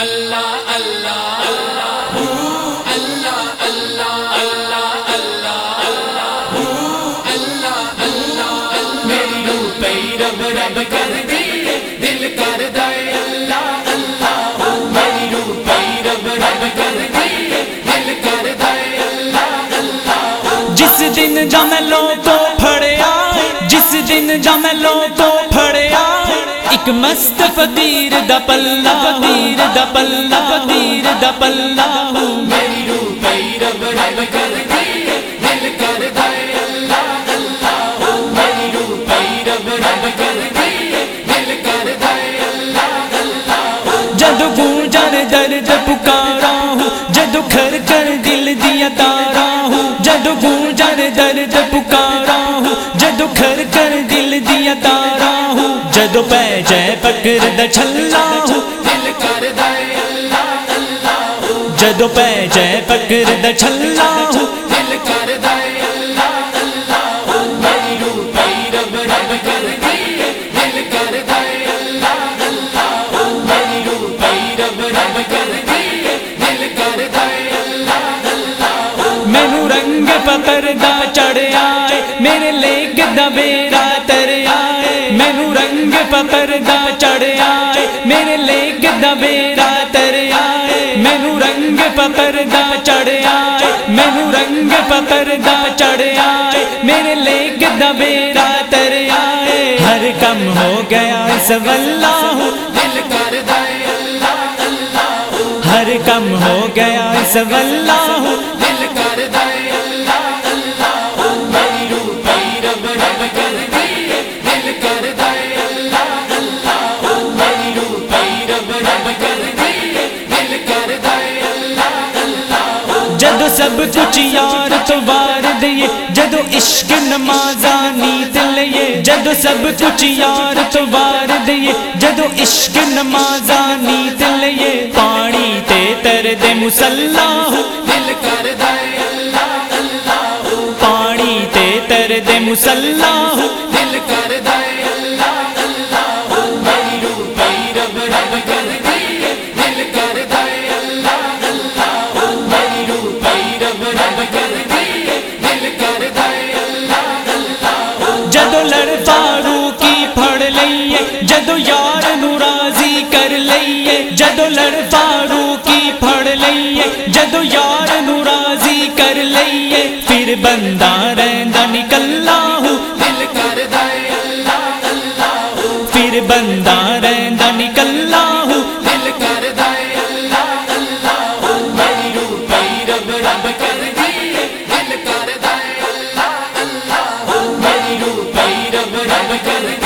اللہ اللہ اللہ اللہ اللہ اللہ اللہ اللہ رب رب کر دل کر دے، اللہ اللہ رب رب کر دل کر دے، اللہ اللہ جس دن جملوں کو پھڑیا جس دن جملوں کو پھڑیا ایک مست فقیر دا پلہ فقیر دا پلہ فقیر دا پلہ میری روح پہ رب رب کر دی دل کر دے اللہ اللہ میری روح پہ رب رب کر دی دل کر دے اللہ اللہ جد گونجر درد پکارا ہوں جد کھر کر دل دیا تارا ہوں۔ جد درد پکارا ہوں دو پیچے پکر دا چھلا دل کر دا اللہ۔ اللہ جدو پیچے پکر چھلا دل دل کر اللہ۔ اللہ۔ میرو پی میرے لیک دا بیرا تریا مینو رنگ پتر دا چڑھیا میرے لیک دبیرا تریا مینو رنگ پتر دا چڑھیا مینو رنگ پتر دا چڑھیا میرے لیک دبیرا تریا ہر کم ہو گیا سب اللہ دل کر اللہ ہر کم ہو گیا سب اللہ دل کر سب کچھ یار تو وار دیے جدو عشق نمازانی دلیے جدو سب کچھ یار تو وار دیے جدو عشق نمازانی دلیے پانی تے تر دے مسلح، دل کر دے اللہ اللہ۔ پانی تے تر دے مسلح چولر فاروقی پھڑ لئیے، جدو یار نو راضی کر لئیے، پھر بندہ رہندا نکلنا ہو۔ دل کر دائے اللہ اللہ ہو۔ پھر بندہ رہندا نکلنا ہو۔ دل کر دائے اللہ اللہ ہو۔ میرو پی رب رب کر دیئے۔ دل کر دائے اللہ اللہ ہو۔ میرو پی رب رب کر دیئے